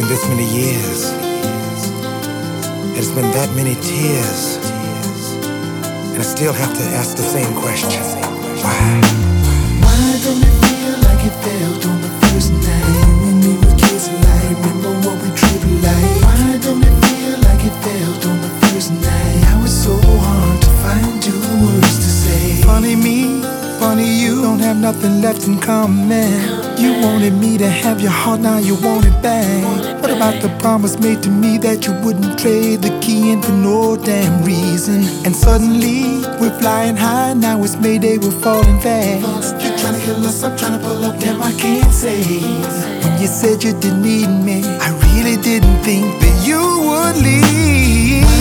been this many years. It's been that many tears. And I still have to ask the same question. Why? Why don't it feel like it felt on the first night when we were kids like remember what we tripped like? Why don't it feel like it felt on the first night? How it's so hard to find two words to say. Funny me, funny you. Don't have nothing left in common. You wanted me to have your heart, now you want it back. What about the promise made to me that you wouldn't trade the key in for no damn reason? And suddenly we're flying high, now it's Mayday, we're falling fast. You're trying to kill us, I'm trying to pull up, damn I can't say. When you said you didn't need me, I really didn't think that you would leave.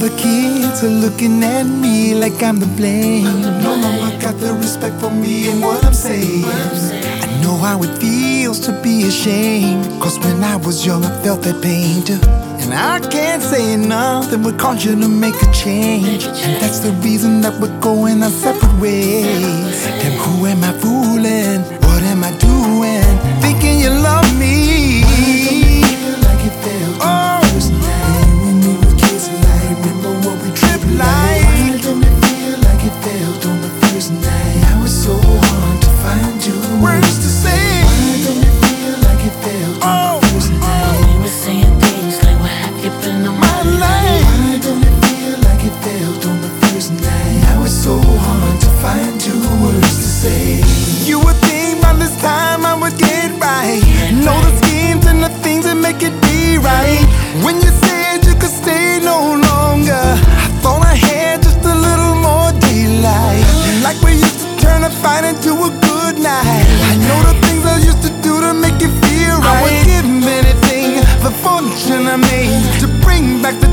The kids are looking at me like I'm to blame. No longer got the respect for me and what I'm saying. I know how it feels to be ashamed. Cause when I was young, I felt that pain too. And I can't say enough that cause you to make a change. And that's the reason that we're going our separate ways. And who am good night. I know the things I used to do to make you feel right. I would give anything, the fortune I made, to bring back the